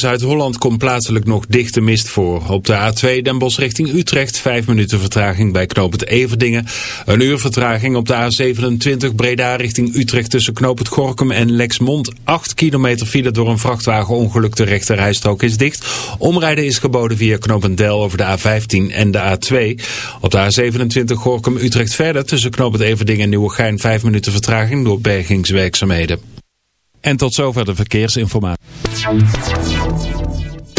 Zuid-Holland komt plaatselijk nog dichte mist voor. Op de A2 Den Bosch richting Utrecht 5 minuten vertraging bij knooppunt Everdingen. Een uur vertraging op de A27 Breda richting Utrecht tussen knooppunt Gorkum en Lexmond. 8 kilometer file door een vrachtwagenongeluk. De rechterrijstrook is dicht. Omrijden is geboden via knooppunt Del over de A15 en de A2. Op de A27 Gorkum Utrecht verder tussen knooppunt Everdingen en Nieuwegein 5 minuten vertraging door bergingswerkzaamheden. En tot zover de verkeersinformatie.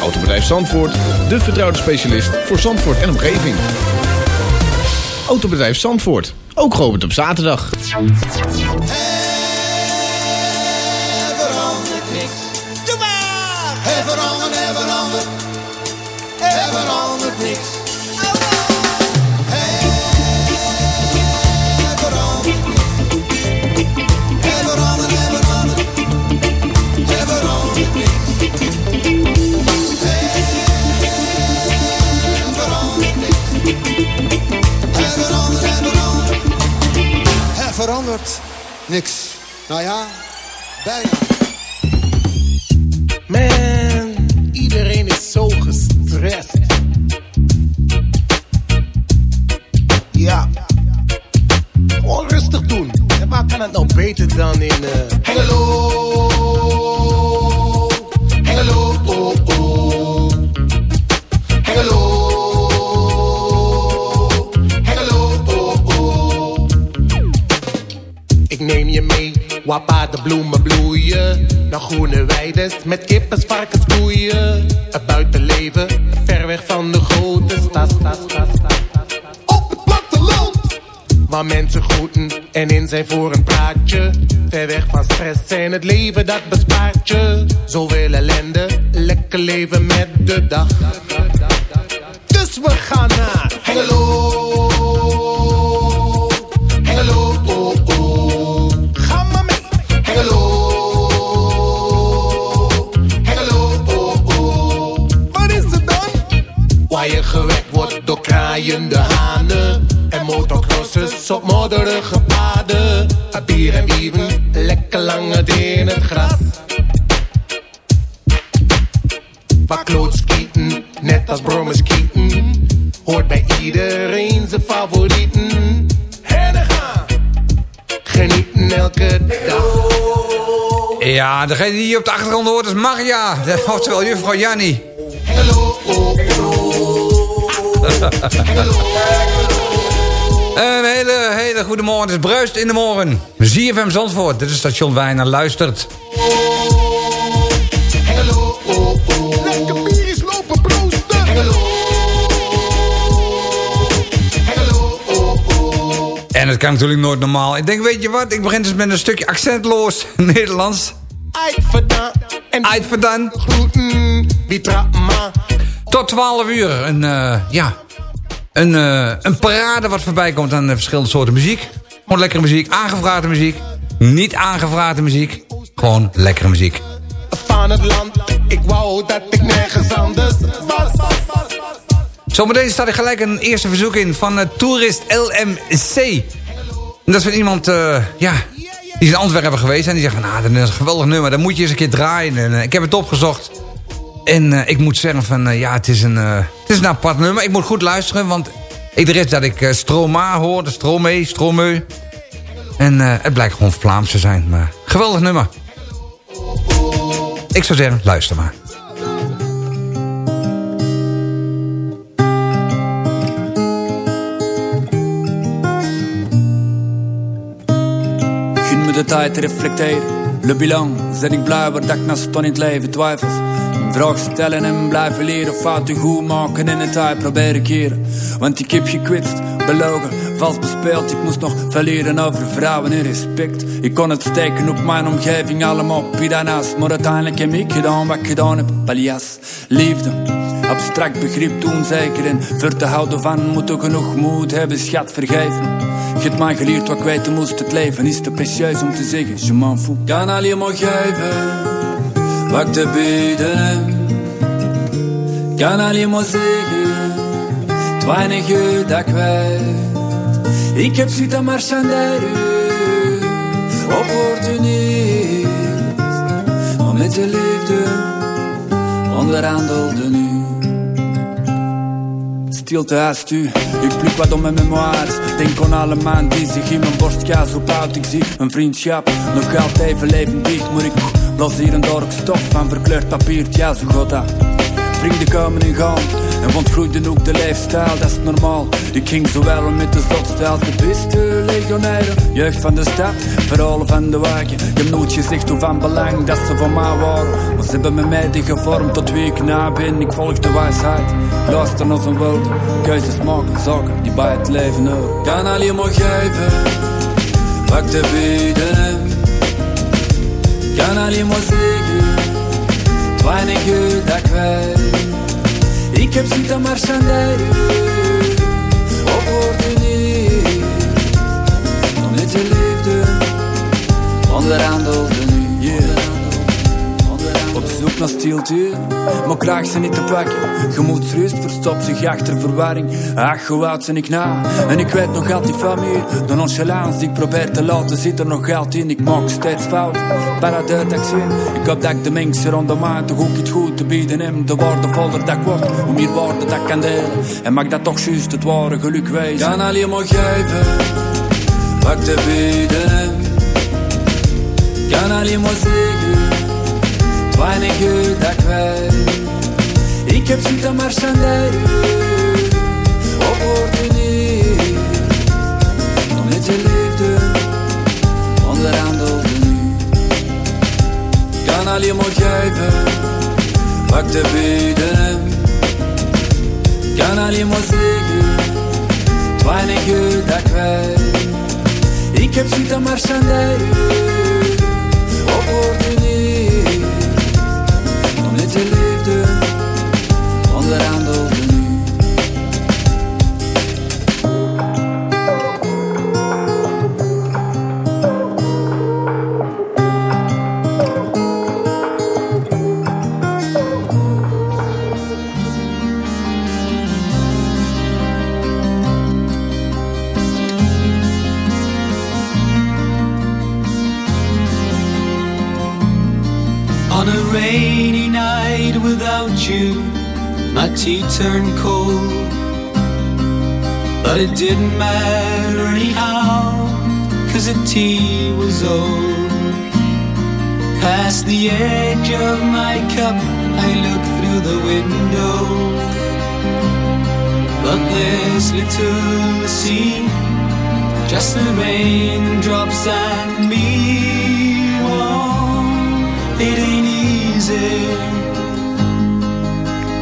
Autobedrijf Zandvoort, de vertrouwde specialist voor Zandvoort en omgeving. Autobedrijf Zandvoort, ook geopend op zaterdag. Er verandert, er verandert, er verandert niks. Er verandert, er verandert. Er verandert niks. Nou ja, bijna. Man, iedereen is zo gestrest. Ja. Gewoon rustig doen. En waar kan het nou beter dan in eh Hengelo? De bloemen bloeien. Naar groene weides met kippen, varkens, koeien. Het buitenleven, ver weg van de grote stad. Op het platteland, waar mensen groeten en in zijn voor een praatje. Ver weg van stress en het leven dat bespaart je. Zoveel ellende, lekker leven met de dag. Dus we gaan naar Hengelo. Kraaiende hanen. En motocrossers op modderige paden. Bier en wieven, lekker lang het in het gras. Waar klootskieten, net als brommerskieten. Hoort bij iedereen zijn favorieten. Gaan, genieten elke dag. Ja, degene die je op de achtergrond hoort is Maria. Oftewel juffrouw Jannie. Hengelo, oh, oh. Een hele, hele goede morgen. Het is bruist in de morgen. ZFM Zandvoort. Dit is station je naar luistert. En het kan natuurlijk nooit normaal. Ik denk, weet je wat? Ik begin dus met een stukje accentloos Nederlands. Uitverdaan en Uitverdaan. groeten. Tot 12 uur. Een, eh, ja, een, eh, een parade wat voorbij komt aan verschillende soorten muziek. Gewoon lekkere muziek. Aangevraagde muziek. Niet aangevraagde muziek. Gewoon lekkere muziek. Van het land. Ik wou dat ik nergens anders was. Zometeen staat er gelijk een eerste verzoek in van uh, Toerist LMC. En dat is van iemand, eh, ja, die is in Antwerpen geweest. En die zegt van, nou, dat is een geweldig nummer. Dat moet je eens een keer draaien. En ik heb het opgezocht. En eh, ik moet zeggen van, ja, het is, een, het is een apart nummer. Ik moet goed luisteren, want is dat ik Stroma hoor. De Stromee, Stromeu. En het blijkt gewoon Vlaams te zijn. Maar geweldig nummer. Ik zou zeggen, luister maar. de tijd te reflecteren. Le bilan, zet ik blij waar ik naar stond het leven twijfels. Vraag stellen en blijven leren, fouten goed maken en het tijd proberen keren. Want ik heb gekwetst, belogen, vals bespeeld. Ik moest nog verleren over vrouwen en respect. Ik kon het steken op mijn omgeving, allemaal naast. Maar uiteindelijk heb ik gedaan wat ik gedaan heb. Palias, liefde, abstract begrip toen zeker. En voor te houden van moet ook genoeg moed hebben, schat vergeven. Je hebt mij geleerd wat ik weten moest. Het leven is te precieus om te zeggen, je m'en fous. Kan alleen maar geven wat te bieden. Kan alleen maar zeggen, het weinige dat ik weet. Ik heb zitten marchanderen, opportunist. Om met de liefde onderhandelde nu stilte haast u. Ik blik wat om mijn memoires. Denk aan alle maanden die zich in mijn borst gaat. Zo oud ik zie een vriendschap. Nog altijd even levendig, moet ik nog hier een stof van verkleurd papier. Ja, zo gaat dat. Vrienden komen en gaan. En ontgroeide ook de leefstijl, dat is normaal. Ik ging zowel met de zotste als de beste legionairen. Jeugd van de stad, verhalen van de wagen. Ik heb nooit gezegd hoe van belang dat ze van mij waren. Maar ze hebben me mede gevormd tot wie ik na ben. Ik volg de wijsheid, luister naar zijn woorden. Keuzes maken, zaken die bij het leven horen. Kan alleen maar geven, ik te bieden heb. Kan alleen maar zeggen, het weinige dat ik weet. Ik heb zitten marchanderen Opportunist Om met je liefde Onderhandelde nu yeah. Op zoek naar stilte Maar krijg ze niet te pakken. Gemoedsrust verstopt zich achter verwarring. Ach, hoe oud zijn ik na En ik weet nog altijd van meer. De nonchalance die ik probeer te laten Zit er nog geld in. Ik maak steeds fout ik zin Ik hoop dat ik de mensen rond de maand Toch ook iets goed te bieden hem De waardevoller dat ik word. Hoe meer waarde dat ik kan delen. En mag dat toch juist het ware geluk wezen? Kan alleen maar geven Wat te bieden heb. Kan alleen maar zeggen weinige dat ik weet. Ik heb zitten marchanderen, opportunist. Om met je liefde onderhandelde nu. Kan alleen maar geven wat ik te bieden heb. Kan alleen maar zeggen, het weinige dat ik weet. Ik heb zitten marchanderen, opportunist met je liefde. Onderaan de you, my tea turned cold. But it didn't matter anyhow, cause the tea was old. Past the edge of my cup, I look through the window. But there's little see, just the raindrops and me. Oh, it ain't easy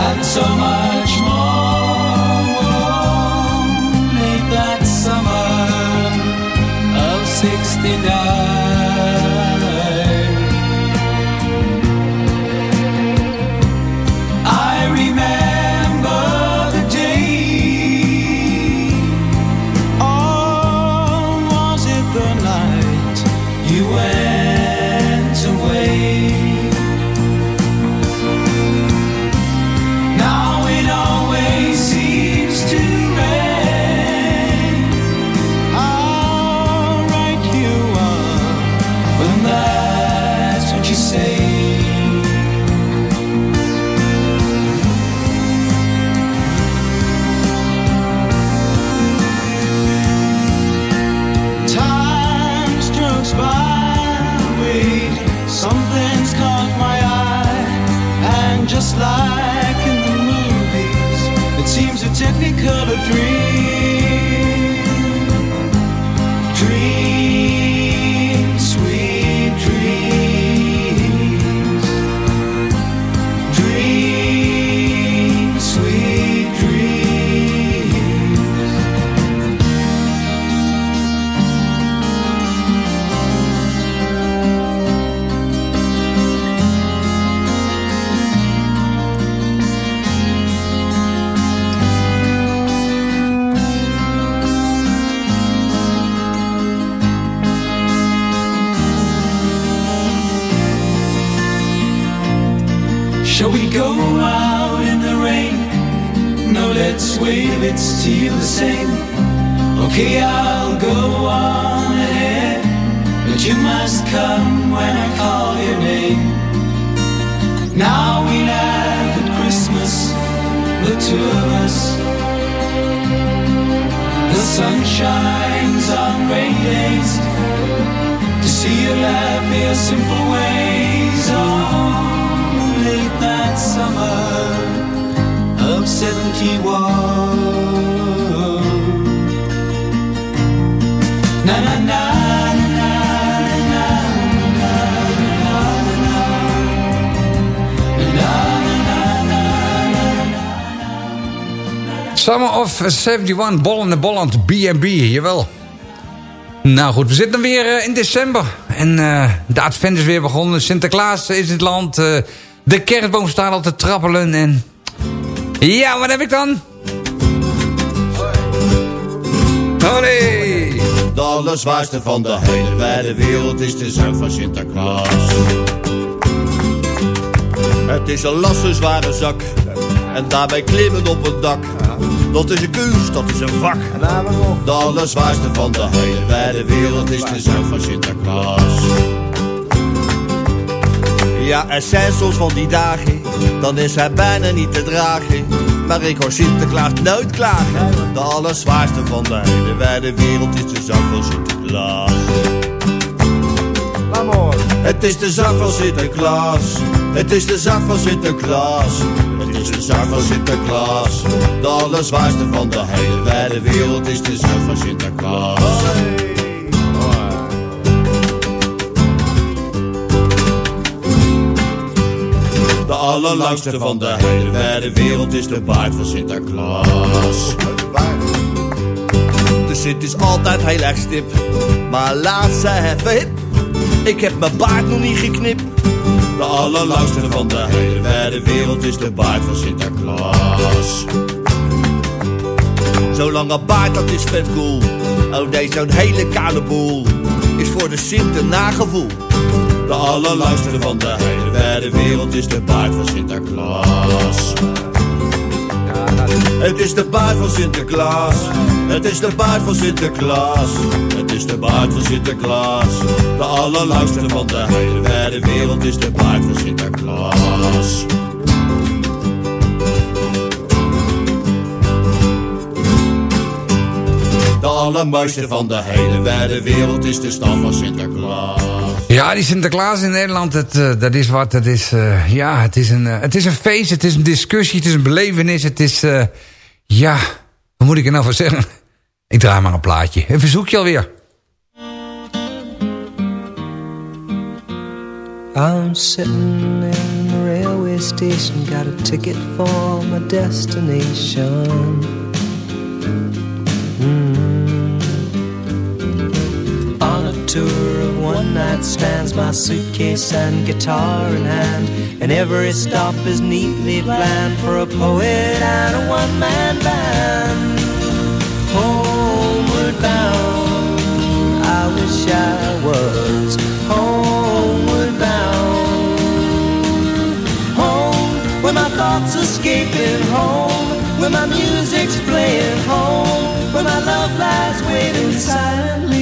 and so much more will all make that summer of 69. Like in the movies, it seems a technicolor dream. Summer of 71, Bolland Bolland, B&B, jawel. Nou goed, we zitten weer eh, in december. En eh, de advent is weer begonnen. Sinterklaas is in het land. eh, de kerstboom staat al te trappelen. En ja, wat heb ik dan? Nee! De allerzwaarste van de hele wijde wereld is de zak van Sinterklaas. Het is een lasse zware zak en daarbij klimmen op het dak. Dat is een kunst, dat is een vak. De allerzwaarste van de hele wijde wereld is de zak van Sinterklaas. Ja, er zijn soms van die dagen, dan is hij bijna niet te dragen. Maar ik hoor Sinterklaas nooit klagen. De allerzwaarste van de hele wijde wereld is de zak van Sinterklaas. Het is de zak van Sinterklaas. Het is de zak van Sinterklaas. Het is de zak van Sinterklaas. De allerzwaarste van de hele wijde wereld is de zak van Sinterklaas. De allerlangste van de hele wijde wereld is de baard van Sinterklaas. De Sint is altijd heel erg stip, maar laat zij even hip. Ik heb mijn baard nog niet geknipt. De allerlangste van de hele wijde wereld is de baard van Sinterklaas. Zo'n lange baard, dat is vet cool. Oh nee, zo'n hele kale boel is voor de Sint een nagevoel. De allerlangste van de hele wijde wereld is de baard van Sinterklaas. Het is de baard van Sinterklaas. Het is de baard van Sinterklaas. Het is de baard van Sinterklaas. De allerlangste van de hele wereld is de baard van Sinterklaas. De allermooiste van de hele wereld is de stad van Sinterklaas. Ja, die Sinterklaas in Nederland, het, eh, dat is wat. Het is, eh, ja, het is, een, eh, het is een feest, het is een discussie, het is een belevenis. Het is, ja, wat moet ik er nou voor zeggen? Ik draai maar een plaatje. Een verzoekje alweer. I'm sitting in the railway station, got a ticket for my destination. Mm. On a tour one night stands, my suitcase and guitar in hand. And every stop is neatly planned for a poet and a one man band. Homeward bound, I wish I was homeward bound. Home, where my thoughts escaping home, where my music's playing home, where my love lies waiting silently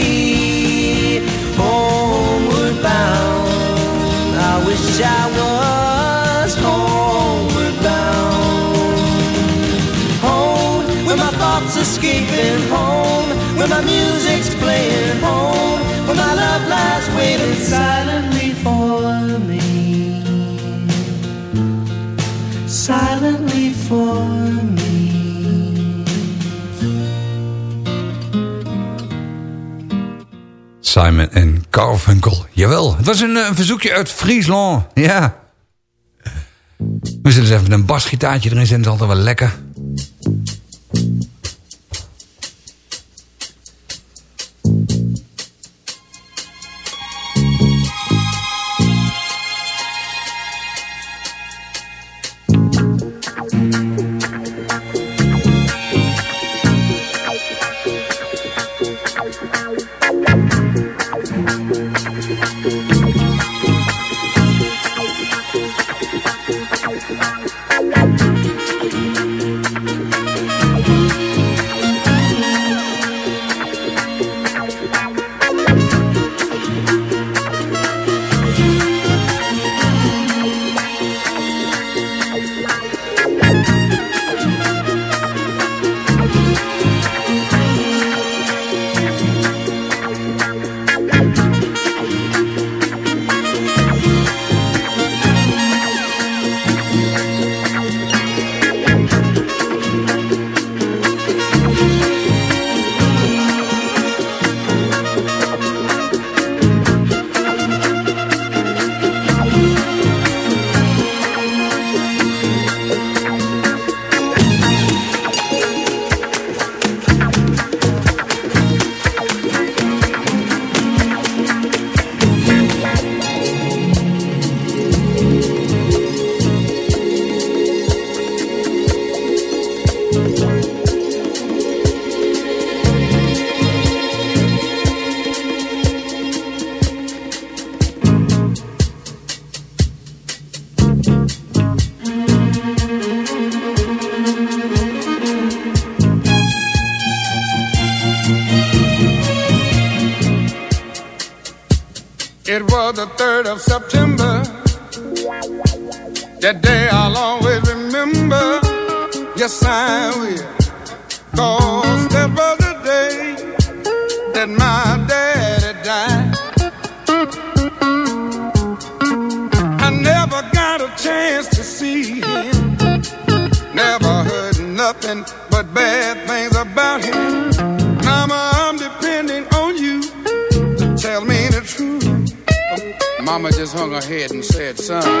Wish I was homeward bound. Home, where my thoughts escaping. Home, where my music's playing. Home, where my love lies waiting silently Simon en Carfunkel. Jawel, het was een, eh, een verzoekje uit Friesland. Ja. We zullen eens even een basgitaartje erin zetten. Dat is altijd wel lekker. The 3rd of September. That day I'll always remember. Yes, I will. Cause head and said, son,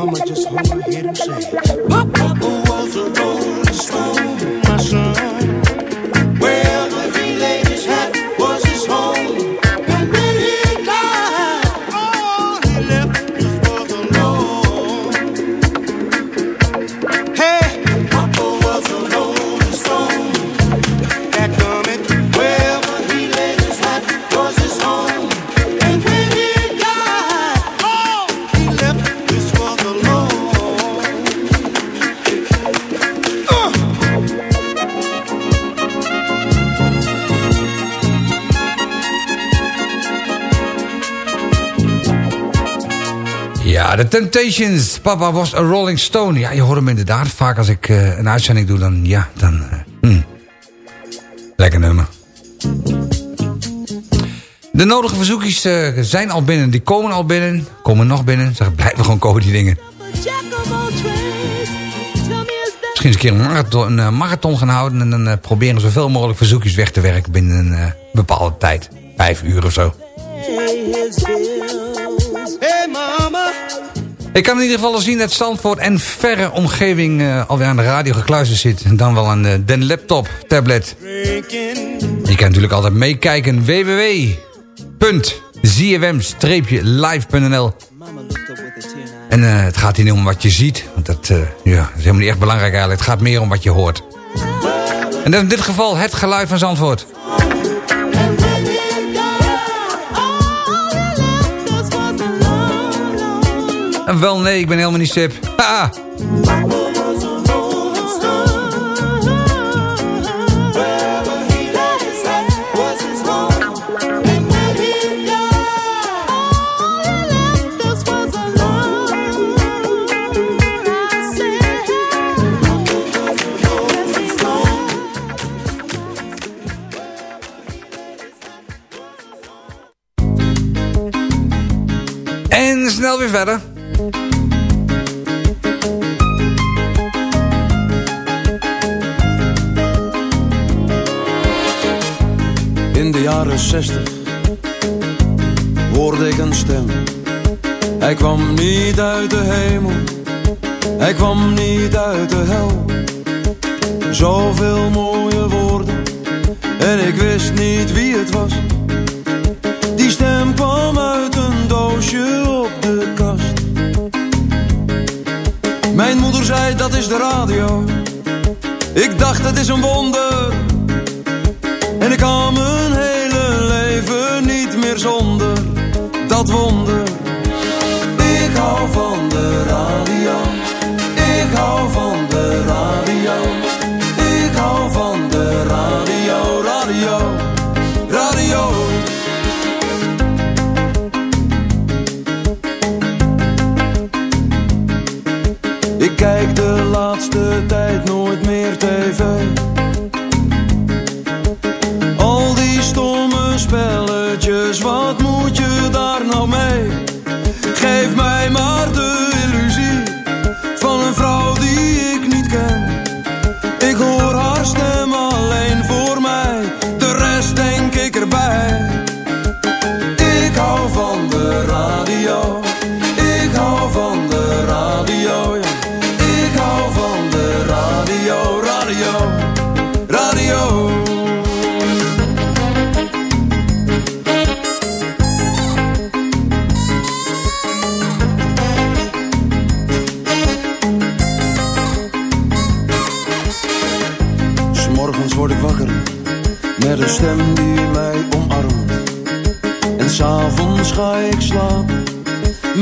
Mama just wanna hear them say. Temptations. Papa was een Rolling Stone. Ja, je hoort hem inderdaad vaak als ik eh, een uitzending doe. Dan, ja, dan... eh, hmm. Lekker nummer. De nodige verzoekjes eh, zijn al binnen. Die komen al binnen. Komen nog binnen. Zeg, blijven gewoon komen die dingen. Misschien eens een keer een marathon, een, marathon gaan houden... en dan proberen zoveel mogelijk verzoekjes weg te werken... binnen een bepaalde tijd. Vijf uur of zo. Ik kan in ieder geval al zien dat Zandvoort en verre omgeving eh, alweer aan de radio gekluisterd zit. Dan wel aan eh, den laptop, tablet. Je kan natuurlijk altijd meekijken. www.zfm-live.nl En eh, het gaat hier niet om wat je ziet. Want dat, ja, dat is helemaal niet echt belangrijk eigenlijk. Het gaat meer om wat je hoort. En in dit geval het geluid van Zandvoort. Wel nee, ik ben helemaal niet sip. Haha. Hoorde ik een stem. Hij kwam niet uit de hemel, hij kwam niet uit de hel. Zoveel mooie woorden en ik wist niet wie het was. Die stem kwam uit een doosje op de kast. Mijn moeder zei dat is de radio. Ik dacht het is een wonder. En ik kan mijn zonder dat wonder. Ik hou van de radio. Ik hou van de radio. Ik hou van de radio, radio, radio. Ik kijk de laatste tijd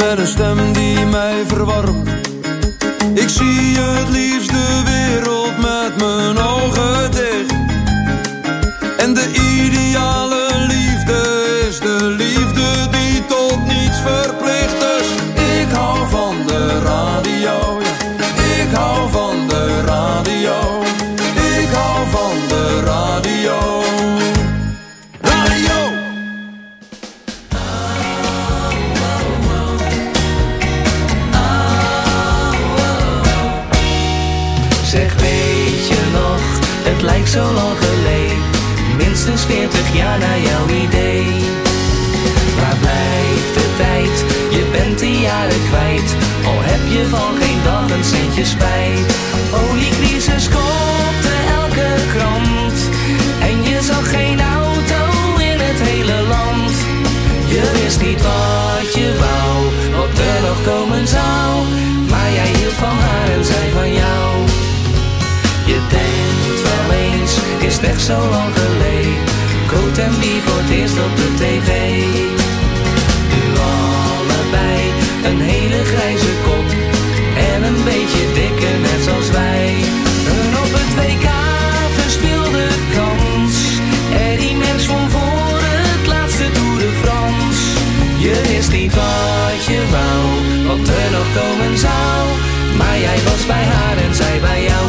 met een stem die mij verwarmt. Oliecrisis kopte elke krant. En je zag geen auto in het hele land. Je wist niet wat je wou, wat er nog komen zou. Maar jij hield van haar en zij van jou. Je denkt wel eens, is het echt zo lang geleden. Coat en wie voor eerst op de tv. Komen zou. Maar jij was bij haar en zij bij jou.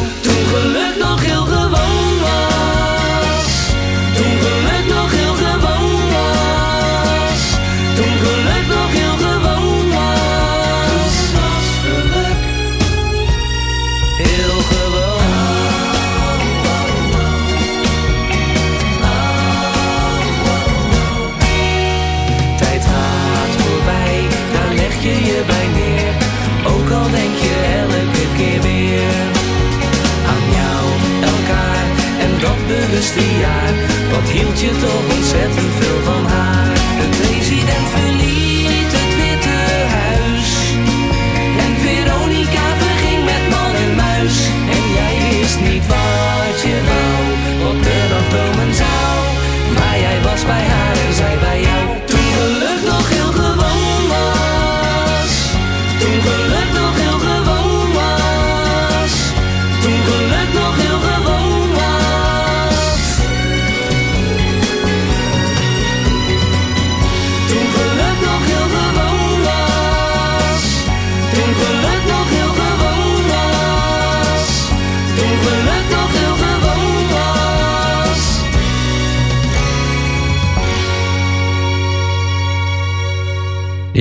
Wat hield je toch ontzettend veel van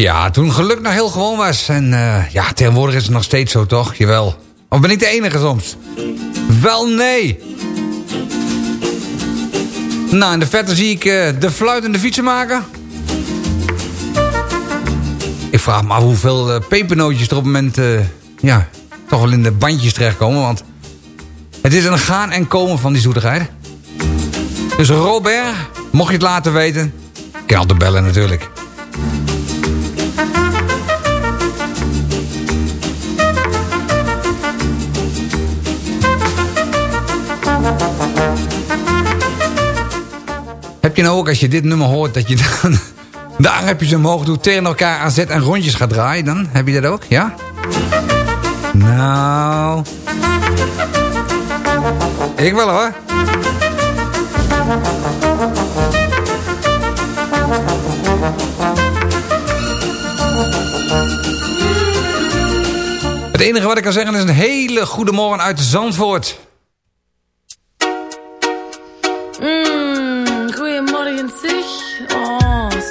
Ja, toen geluk nog heel gewoon was. En eh, ja, tegenwoordig is het nog steeds zo, toch? Jawel. Of ben ik de enige soms? Wel, nee. Nou, in de verte zie ik eh, de fluitende fietsenmaker. Ik vraag me af hoeveel eh, pepernootjes er op het moment... ja, toch wel in de bandjes terechtkomen. Want het is een gaan en komen van die zoetigheid. Dus Robert, mocht je het laten weten... Kan altijd bellen natuurlijk. Je nou ook als je dit nummer hoort dat je dan de armpjes omhoog doet tegen elkaar aanzet en rondjes gaat draaien dan? Heb je dat ook? Ja? Nou... Ik wel hoor. Het enige wat ik kan zeggen is een hele goede morgen uit Zandvoort.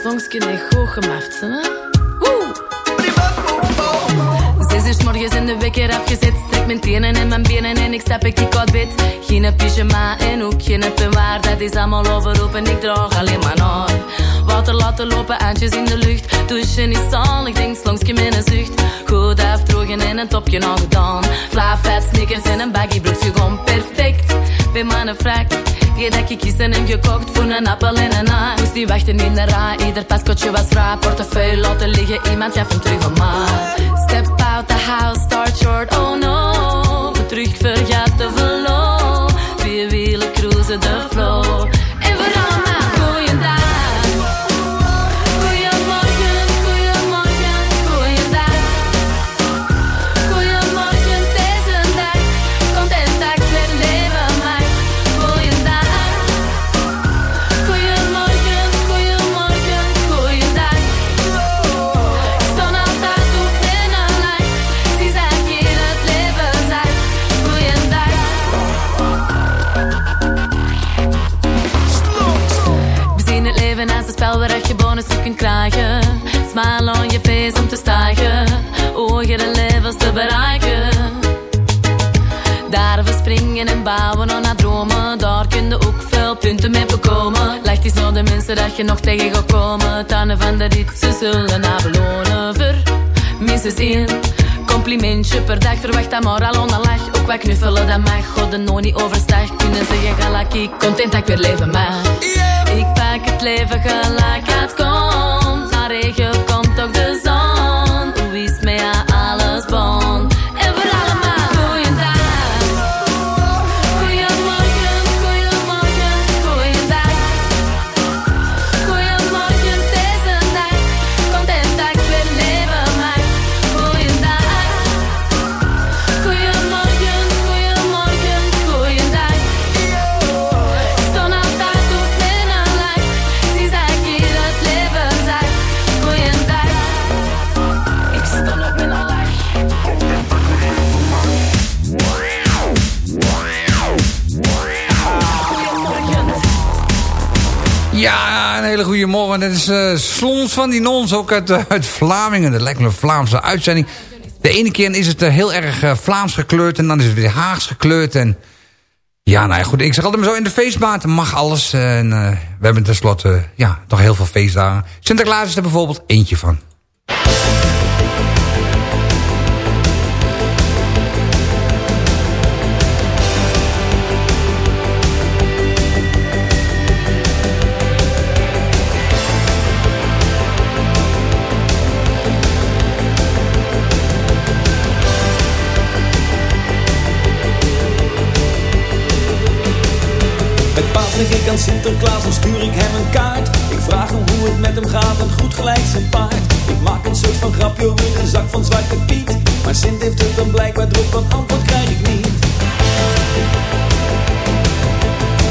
Slongske echt goed gemaakt, hè? Woe! Zes uur morgens in de wekker afgezet. Strek mijn tenen en mijn benen en ik stap ik uit bed. Geen pyjama en ook geen peignoir. Dat is allemaal overop en ik draag alleen maar naar. Water laten lopen, aantjes in de lucht. Douchen is zalig, denk slongske met een zucht. Goed afdrogen en een topje nog gedaan. Fla, vet, sneakers en een baggy broekje gewoon perfect. Bij mannen frak. Die dat ik kiezen en gekocht voor een appel en een ei. Moest die wachten in de rij, ieder paskotje was vrij. Portefeuille laten liggen, iemand gaf hem terug om. Step out the house, start short, oh no. Terug vergaat de verloop. Vier wielen cruisen de flow. Je om te stijgen. Hogere levels te bereiken. Daar we springen en bouwen aan naar dromen. Daar kun je ook veel punten mee bekomen. Leg eens naar de mensen dat je nog tegen gaat komen. Tannen van de rit, ze zullen na belonen. Voor minstens één complimentje per dag. Verwacht dat maar al onderlag. Ook wat knuffelen, dat mag. God de nog niet overstag. Kunnen zeggen, gelijk ik content dat ik weer leven mag. Ik pak het leven gelijk het komt. Na regen komt toch de zon. Hoe is het met Ja, een hele goede morgen. Dit is eh Slons van die Nons, ook uit, eh, uit Vlamingen. Dat lijkt me een Vlaamse uitzending. De ene keer is het eh, heel erg Vlaams gekleurd... en dan is het weer Haags gekleurd. En ja, nou ja, goed. Ik zeg altijd maar zo, in de feestmaand mag alles. En we hebben tenslotte ja, toch heel veel feestdagen. Sinterklaas is er bijvoorbeeld eentje van. Denk ik aan Sinterklaas, dan stuur ik hem een kaart. Ik vraag hem hoe het met hem gaat en goed gelijk zijn paard. Ik maak een soort van grapje in een zak van Zwarte Piet. Maar Sint heeft het dan blijkbaar druk, want antwoord krijg ik niet.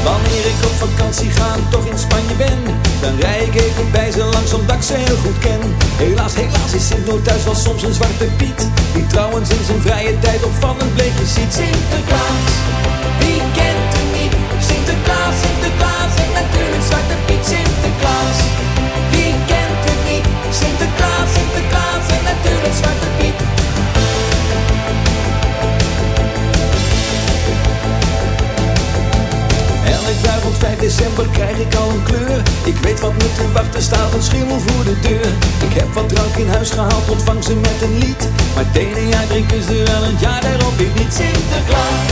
Wanneer ik op vakantie ga en toch in Spanje ben Dan rij ik even bij ze langs omdat ik ze heel goed ken Helaas, helaas is Sint nooit thuis, was soms een zwarte Piet Die trouwens in zijn vrije tijd opvallend bleekje ziet Sinterklaas, Sinterklaas, en natuurlijk zwarte Piet Sinterklaas, wie kent hem niet? Sinterklaas, Sinterklaas en natuurlijk zwarte Piet. Elk dag op 5 december krijg ik al een kleur. Ik weet wat me te wachten staat, een schimmel voor de deur. Ik heb wat drank in huis gehaald, ontvang ze met een lied. Maar het ene jaar drinken ze wel, een jaar daarop weer niet Sinterklaas,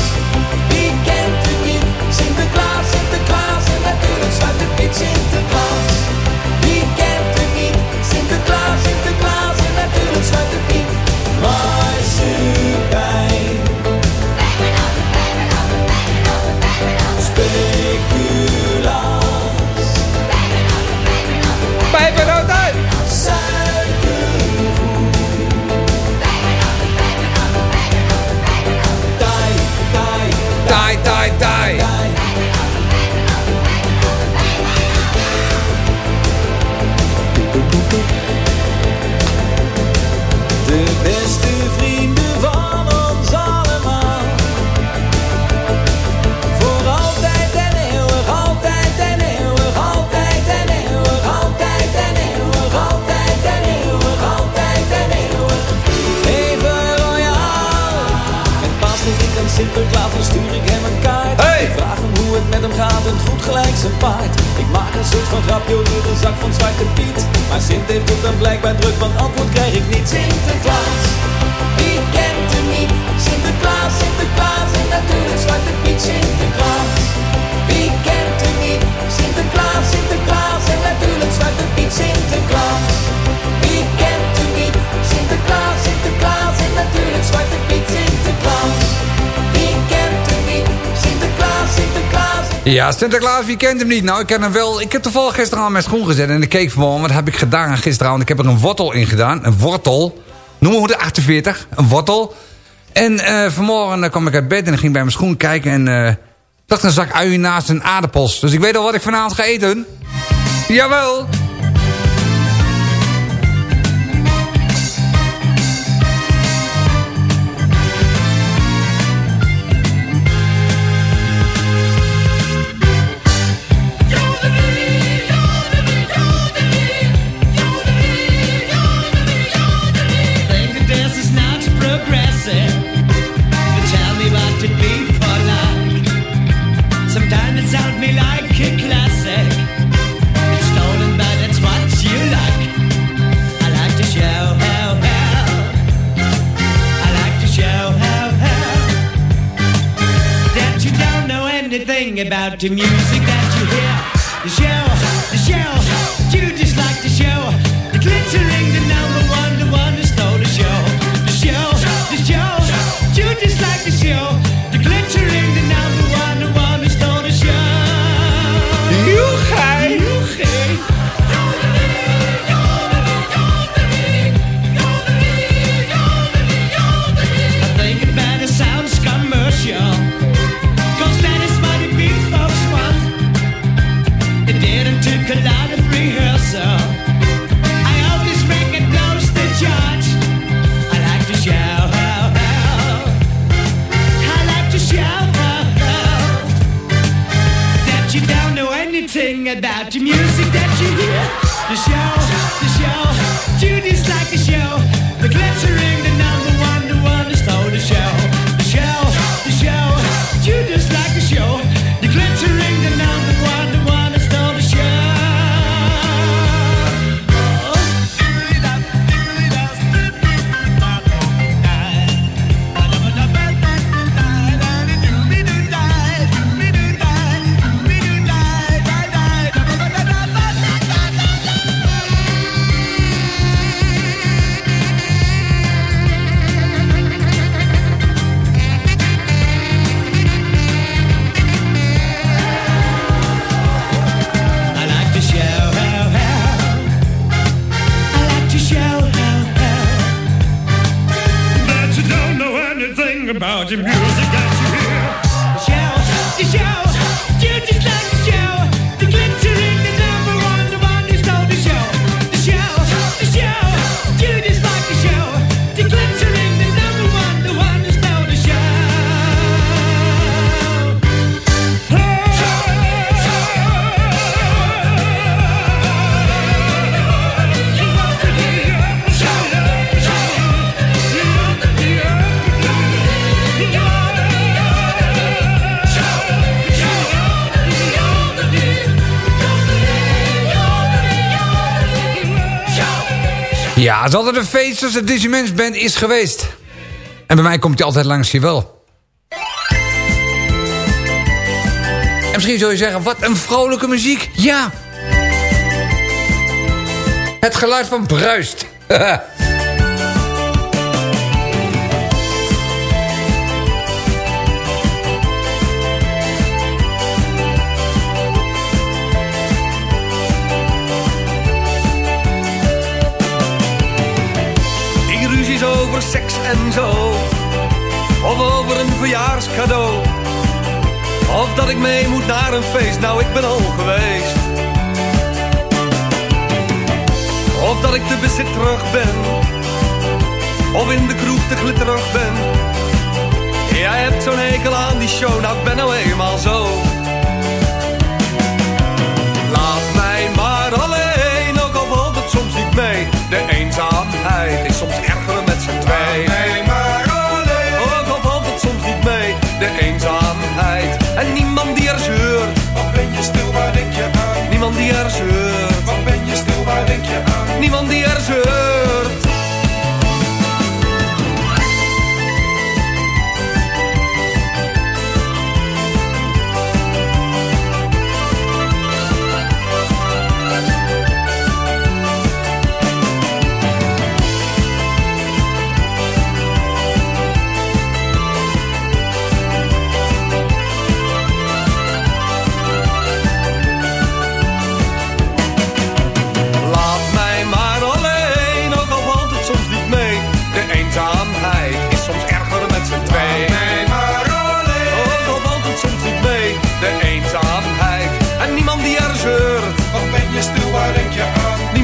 gelijk zijn paard. Ik maak een soort van grapje over de zak van Zwarte Piet. Maar Sint heeft het dan blijkbaar druk, want antwoord krijg ik niet. Sinterklaas, wie kent hem niet? Sinterklaas, Sinterklaas en natuurlijk Zwarte Piet. Sinterklaas, wie kent hem niet? Sinterklaas, Sinterklaas en natuurlijk Zwarte Piet. Sinterklaas, wie kent hem niet? Sinterklaas, Sinterklaas en natuurlijk Zwarte Piet. Sinterklaas, wie kent hem niet? Sinterklaas, Sinterklaas. Ja, Sinterklaas, wie kent hem niet? Nou, ik ken hem wel. Ik heb toevallig gisteravond mijn schoen gezet en ik keek vanmorgen. Wat heb ik gedaan gisteravond? Ik heb er een wortel in gedaan. Een wortel. Noemen we het 48. Een wortel. En eh, vanmorgen eh, kwam ik uit bed en ging bij mijn schoen kijken en... eh dacht een zak uien naast een aardappels. Dus ik weet al wat ik vanavond ga eten. Jawel. it for? Sometimes it sounds me like a classic. It's stolen, but what you like. I like to show. I like to show. That you don't know anything about the music that you hear. Show anything about the music that you hear. The show, the show, do you like the show. The glittering, het is altijd een feest als de Dizzy Mens Band is geweest. En bij mij komt hij altijd langs, hier wel. En misschien zul je zeggen, wat een vrolijke muziek. Ja. Het geluid van Bruist. en zo. Of over een verjaarscadeau. Of dat ik mee moet naar een feest, nou ik ben al geweest. Of dat ik te bezitterig ben. Of in de kroeg te glitterig ben. Jij hebt zo'n hekel aan die show, nou ik ben nou eenmaal zo. Niemand die er zeurt.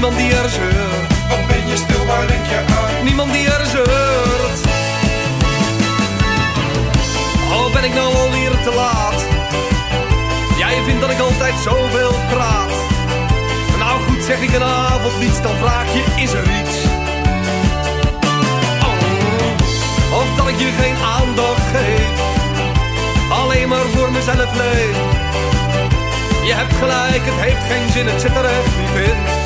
Niemand die er zeurt. Wat ben je stil, waar denk je aan? Niemand die er zeurt. Oh, ben ik nou al hier te laat? Jij vindt dat ik altijd zoveel praat. Nou goed, zeg ik een avond niets, dan vraag je, is er iets? Oh, of dat ik je geen aandacht geef, alleen maar voor mezelf leef. Je hebt gelijk, het heeft geen zin, het zit er echt niet in.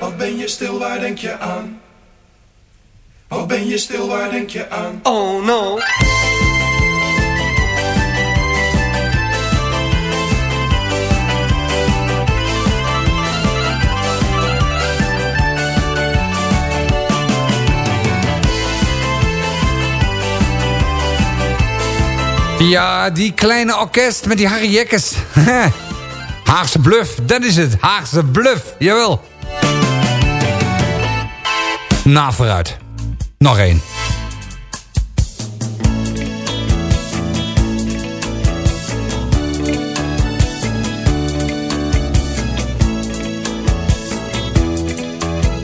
Wat ben je stil, waar denk je aan? Wat ben je stil, waar denk je aan? Oh no. Ja, die kleine orkest met die Harry Jekkes. Haagse Bluff, dat is het. Haagse Bluff, jawel. Na vooruit. Nog één.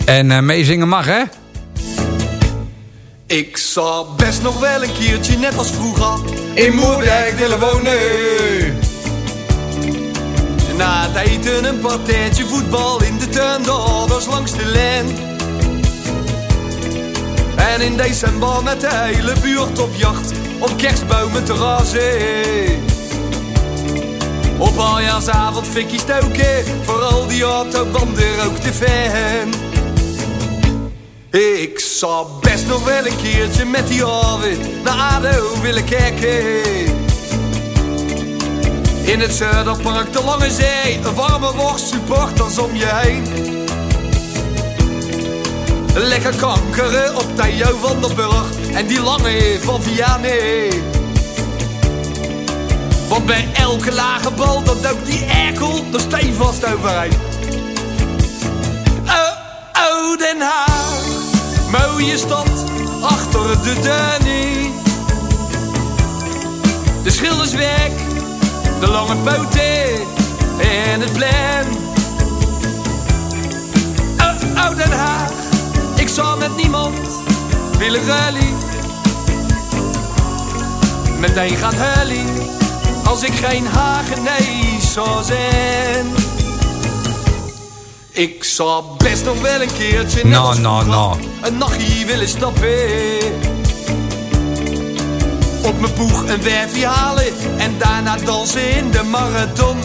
En uh, meezingen mag, hè? Ik zou best nog wel een keertje, net als vroeger, in Moerdijk willen wonen. Na het eten een partijtje voetbal in de tuin, de langs de lijn. En in december met de hele buurt op jacht, op kerstbomen te razen. Op aljaarsavond fikkie stoken, vooral die autobanden ook te fan. Ik zou best nog wel een keertje met die Arvid naar ADO willen kijken. In het Zuiderpark, de Lange Zee, een warme worst, supporters om je heen. Lekker kankeren op Theo van der Burg en die lange van Vianney. Want bij elke lage bal, dan duikt die erkel er stevast overheen. Oh, oh, Den Haag, mooie stad, achter de Danny. De schilderswerk, de lange poten en het plan. Oh, oh, Den Haag, zou met niemand willen rally. Meteen gaan hullie, als ik geen Hagenees zou zijn. Ik zou best nog wel een keertje No, no, no. een nachtje willen stappen. Op mijn poeg een werfje halen en daarna dansen in de marathon.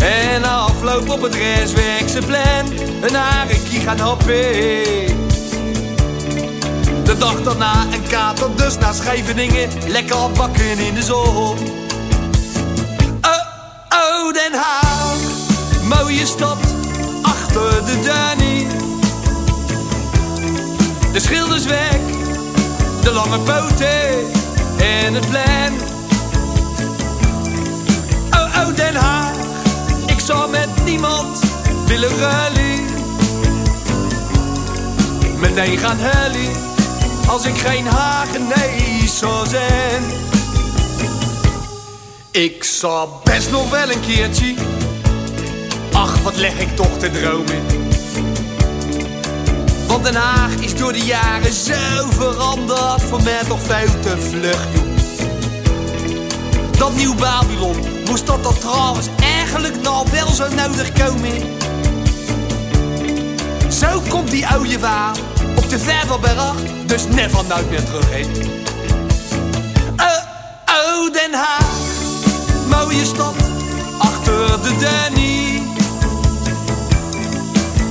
En afloop op het restwerkse plan een harekie gaan happen. De dag daarna een kater, dus naar Scheveningen, lekker bakken in de zon. Oh, oh, Den Haag, mooie stad, achter de Danny. De schilderswerk, de lange poten en het plan. Oh, oh, Den Haag, zou met niemand willen rally. Meteen gaan hullie, als ik geen Hagenees zou zijn. Ik zou best nog wel een keertje, ach wat leg ik toch te dromen. Want Den Haag is door de jaren zo veranderd, voor mij toch veel te vlug. Dat nieuw Babylon, moest dat dan trouwens eigenlijk nou wel zo nodig komen? Zo komt die oude waar op de Vervelberg, dus never nooit meer terug heen. Oh, oh, Den Haag, mooie stad, achter de Danny.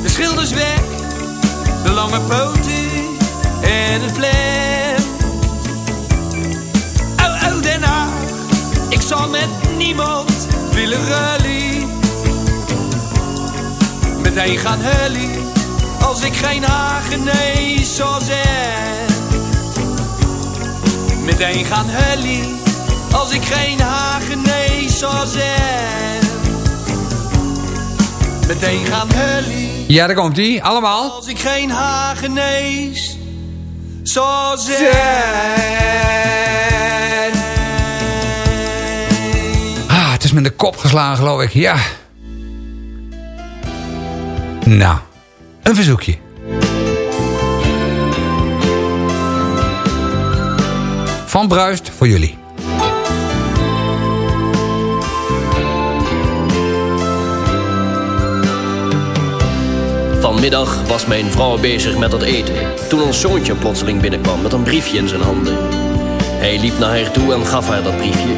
De schilderswerk, de lange poten en het plan. Oh, oh, Den Haag, ik zou met niemand willen rally. Meteen gaan hullie, als ik geen Hagenees zou zijn. Meteen gaan hullie, als ik geen Hagenees zou zijn. Meteen gaan hullie, Ja, daar komt ie. Allemaal. als ik geen Hagenees zou zijn. Ah, het is met de kop geslagen, geloof ik. Ja. Nou, een verzoekje. Van Bruist voor jullie. Vanmiddag was mijn vrouw bezig met het eten. Toen ons zoontje plotseling binnenkwam met een briefje in zijn handen. Hij liep naar haar toe en gaf haar dat briefje.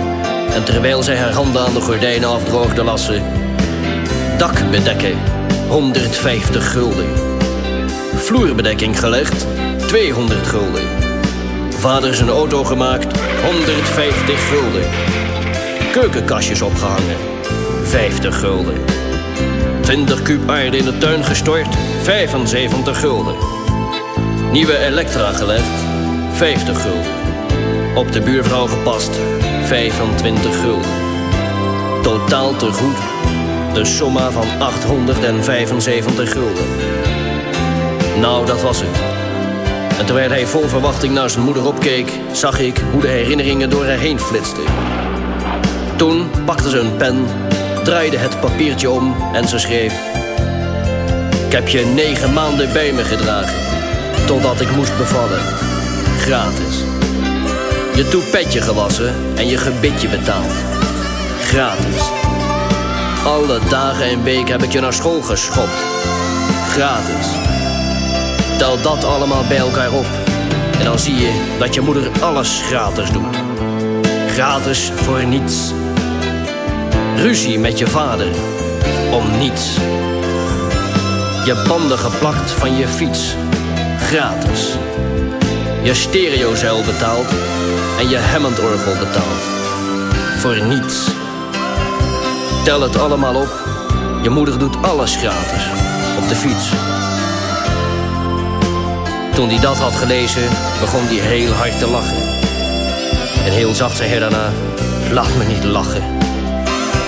En terwijl zij haar handen aan de gordijnen afdroogde, las ze... Dak bedekken. 150 gulden. Vloerbedekking gelegd, 200 gulden. Vader zijn auto gemaakt, 150 gulden. Keukenkastjes opgehangen, 50 gulden. 20 kuub aarde in de tuin gestort, 75 gulden. Nieuwe elektra gelegd, 50 gulden. Op de buurvrouw gepast, 25 gulden. Totaal te goed, de somma van 875 gulden. Nou, dat was het. En terwijl hij vol verwachting naar zijn moeder opkeek... zag ik hoe de herinneringen door haar heen flitsten. Toen pakte ze een pen, draaide het papiertje om en ze schreef... Ik heb je negen maanden bij me gedragen, totdat ik moest bevallen. Gratis. Je toepetje gewassen en je gebitje betaald. Gratis. Alle dagen en weken heb ik je naar school geschopt. Gratis. Tel dat allemaal bij elkaar op. En dan zie je dat je moeder alles gratis doet. Gratis voor niets. Ruzie met je vader. Om niets. Je banden geplakt van je fiets. Gratis. Je stereozuil betaald. En je Hammondorgel betaald. Voor niets. Tel het allemaal op. Je moeder doet alles gratis. Op de fiets. Toen hij dat had gelezen, begon hij heel hard te lachen. En heel zacht zei hij daarna, laat me niet lachen.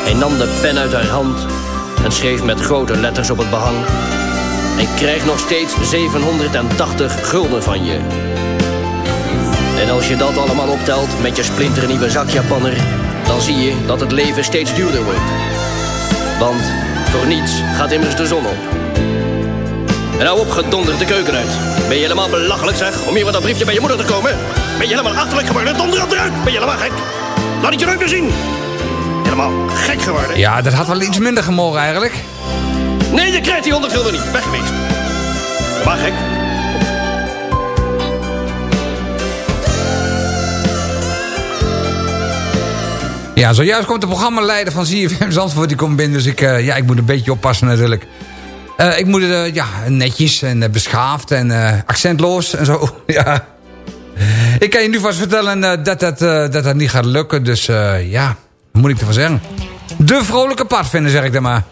Hij nam de pen uit haar hand en schreef met grote letters op het behang. Ik krijg nog steeds 780 gulden van je. En als je dat allemaal optelt met je splinternieuwe zakjapanner... dan zie je dat het leven steeds duurder wordt. Want voor niets gaat immers de zon op. En nou opgedonderd de keuken uit. Ben je helemaal belachelijk zeg, om hier met dat briefje bij je moeder te komen? Ben je helemaal achterlijk geworden? Donder op eruit! Ben je helemaal gek? Laat ik je meer zien! Helemaal gek geworden. Ja, dat had wel iets minder gemogen eigenlijk. Nee, je krijgt die 100 gulden niet. Weg geweest. Maar gek. Ja, zojuist komt de programmaleider van ZFM Zandvoort, die komt binnen. Dus ik, eh, ja, ik moet een beetje oppassen natuurlijk. Eh, ik moet het uh, ja, netjes en beschaafd en accentloos en zo. ja. Ik kan je nu vast vertellen dat, dat, dat dat niet gaat lukken. Dus ja, wat moet ik ervan zeggen? De vrolijke pad vinden, zeg ik dan maar.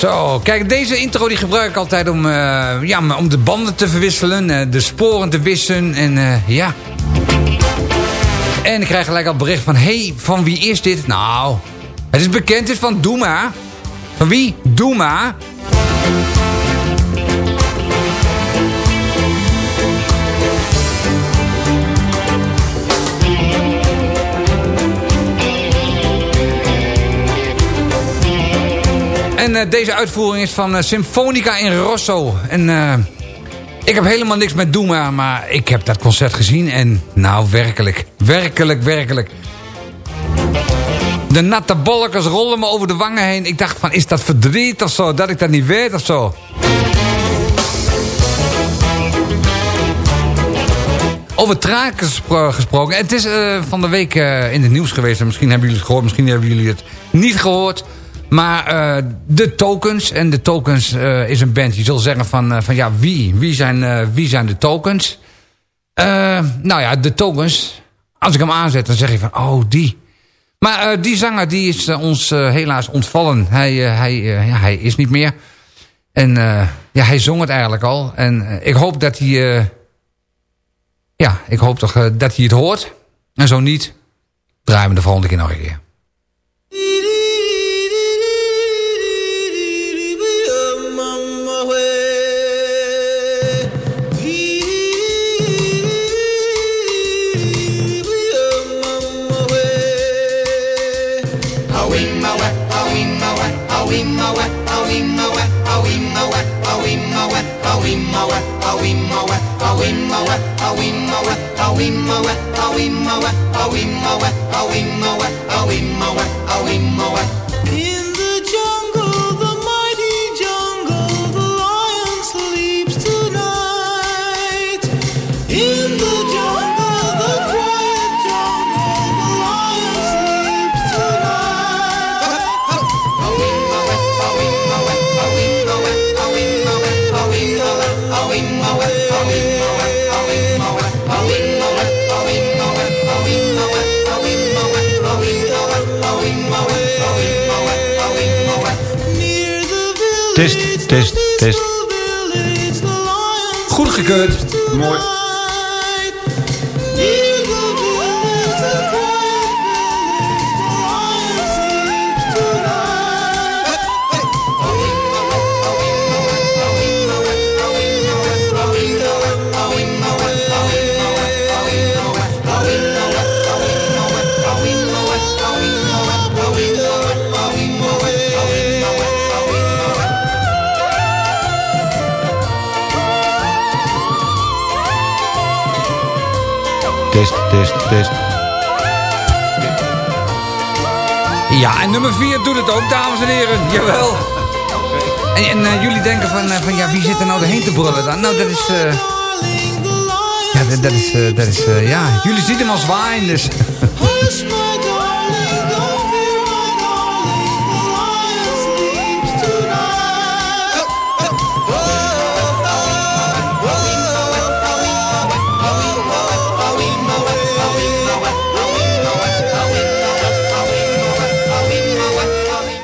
Zo, kijk, deze intro die gebruik ik altijd om, uh, ja, om de banden te verwisselen, uh, de sporen te wissen en uh, ja. En ik krijg gelijk al bericht van, hey, van wie is dit? Nou, het is bekend, is van Doema. Van wie? Doema. En uh, deze uitvoering is van uh, Symfonica in Rosso. En uh, ik heb helemaal niks met Doema, maar ik heb dat concert gezien. En nou, werkelijk, werkelijk, werkelijk. De natte bolletjes rollen me over de wangen heen. Ik dacht van, is dat verdriet of zo? Dat ik dat niet weet of zo? Over traken gespro- gesproken. Het is eh, van de week eh, in het nieuws geweest. En misschien hebben jullie het gehoord, misschien hebben jullie het niet gehoord. Maar eh, de Tokens. En de Tokens eh, is een band. Je zult zeggen van, eh, van ja, wie? Wie zijn, wie zijn de Tokens? Nou ja, de Tokens. Als ik hem aanzet, dan zeg je van, oh, die. Maar die zanger die is ons helaas ontvallen. Hij, hij, ja, hij is niet meer. En ja, hij zong het eigenlijk al. En ik hoop dat hij... ja, ik hoop toch dat hij het hoort. En zo niet, draaien we de volgende keer nog een keer. In Test, test, test. Goedgekeurd. Mooi. Test, test. Ja, en nummer 4 doet het ook, dames en heren. Jawel. En, en eh, jullie denken van, eh, van, ja, wie zit er nou doorheen te brullen dan? Nou, dat is... eh, ja, dat, dat is, dat is ja, jullie zien hem als zwaaien, dus...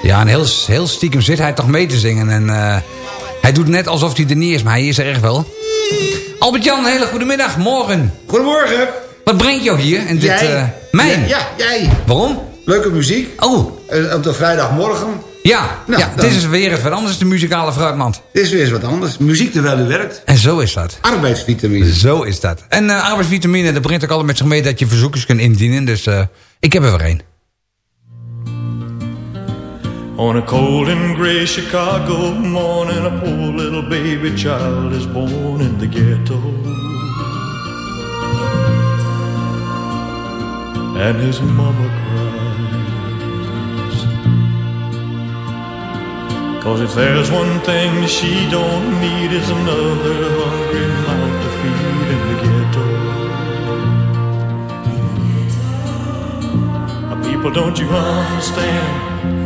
Ja, en heel, heel stiekem zit hij toch mee te zingen. En eh, hij doet net alsof hij er niet is, maar hij is er echt wel. Albert-Jan, een hele goede middag. Morgen. Goedemorgen. Wat brengt jou hier? In dit, Jij? eh, mijn? Ja, ja, jij. Waarom? Leuke muziek. Oh. Eh, op de vrijdagmorgen. Ja, Nou, ja dan- dit is weer eens wat anders, de muzikale fruitmand. Dit is weer eens wat anders. Muziek terwijl u werkt. En zo is dat. Arbeidsvitamine. Zo is dat. En arbeidsvitamine, dat brengt ook altijd met zich mee dat je verzoekjes kunt indienen. Dus ik heb er weer één. On a cold and gray Chicago morning, a poor little baby child is born in the ghetto. And his mama cries. Cause if there's one thing she don't need is another hungry mouth to feed in the ghetto. People, don't you understand?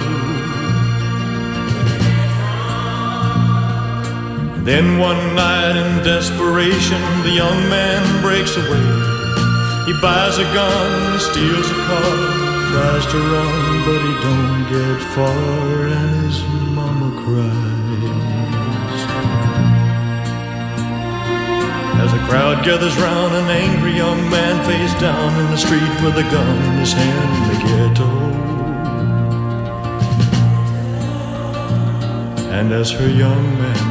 Then one night in desperation, the young man breaks away. He buys a gun, steals a car, tries to run, but he don't get far, and his mama cries. As a crowd gathers round, an angry young man face down in the street with a gun in his hand in the ghetto. And as her young man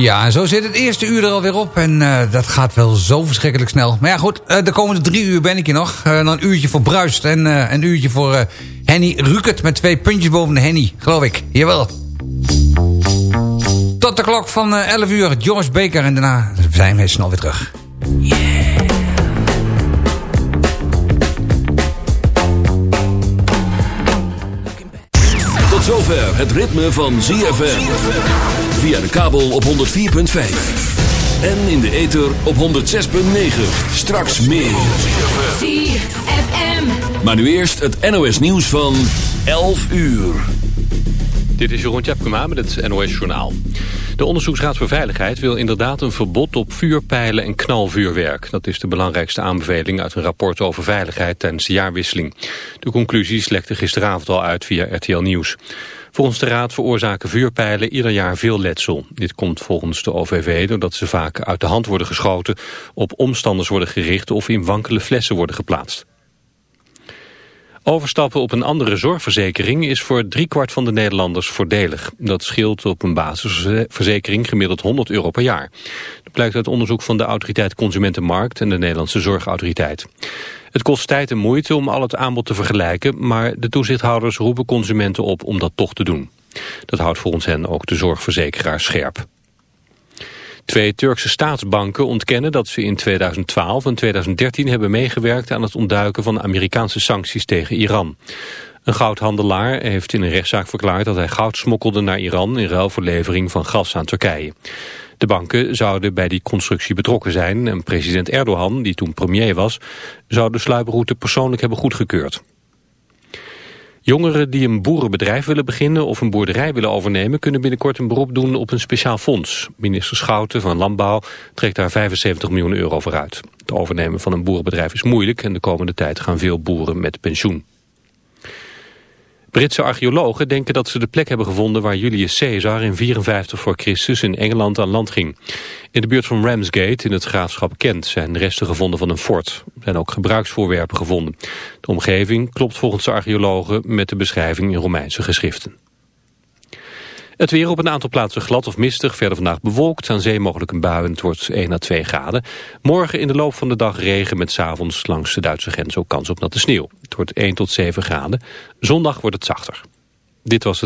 Ja, en zo zit het eerste uur er alweer op. En eh, dat gaat wel zo verschrikkelijk snel. Maar ja, goed, eh, de komende drie uur ben ik hier nog. Eh, dan een uurtje voor Bruist en een uurtje voor Henny Rukert... met twee puntjes boven de Henny, geloof ik. Jawel. Tot de klok van eh 11 uur, Joris Baker. En daarna zijn we snel weer terug. Tot zover het ritme van ZFM. Via de kabel op 104.5. En in de ether op 106.9. Straks meer. ZFM. Maar nu eerst het NOS nieuws van 11 uur. Dit is Jeroen Tjepkema met het NOS Journaal. De Onderzoeksraad voor Veiligheid wil inderdaad een verbod op vuurpijlen en knalvuurwerk. Dat is de belangrijkste aanbeveling uit een rapport over veiligheid tijdens de jaarwisseling. De conclusies lekten gisteravond al uit via RTL Nieuws. Volgens de raad veroorzaken vuurpijlen ieder jaar veel letsel. Dit komt volgens de OVV doordat ze vaak uit de hand worden geschoten, op omstanders worden gericht of in wankele flessen worden geplaatst. Overstappen op een andere zorgverzekering is voor driekwart van de Nederlanders voordelig. Dat scheelt op een basisverzekering gemiddeld 100 euro per jaar. Dat blijkt uit onderzoek van de Autoriteit Consumentenmarkt en de Nederlandse Zorgautoriteit. Het kost tijd en moeite om al het aanbod te vergelijken, maar de toezichthouders roepen consumenten op om dat toch te doen. Dat houdt volgens hen ook de zorgverzekeraar scherp. Twee Turkse staatsbanken ontkennen dat ze in 2012 en 2013 hebben meegewerkt aan het ontduiken van Amerikaanse sancties tegen Iran. Een goudhandelaar heeft in een rechtszaak verklaard dat hij goud smokkelde naar Iran in ruil voor levering van gas aan Turkije. De banken zouden bij die constructie betrokken zijn en president Erdogan, die toen premier was, zou de sluiproute persoonlijk hebben goedgekeurd. Jongeren die een boerenbedrijf willen beginnen of een boerderij willen overnemen... kunnen binnenkort een beroep doen op een speciaal fonds. Minister Schouten van Landbouw trekt daar 75 miljoen euro voor uit. Het overnemen van een boerenbedrijf is moeilijk... en de komende tijd gaan veel boeren met pensioen. Britse archeologen denken dat ze de plek hebben gevonden waar Julius Caesar in 54 voor Christus in Engeland aan land ging. In de buurt van Ramsgate in het graafschap Kent zijn resten gevonden van een fort. Er zijn ook gebruiksvoorwerpen gevonden. De omgeving klopt volgens de archeologen met de beschrijving in Romeinse geschriften. Het weer op een aantal plaatsen glad of mistig. Verder vandaag bewolkt. Aan zee mogelijk een bui het wordt 1 à 2 graden. Morgen in de loop van de dag regen met s'avonds langs de Duitse grens ook kans op natte sneeuw. Het wordt 1 tot 7 graden. Zondag wordt het zachter. Dit was het.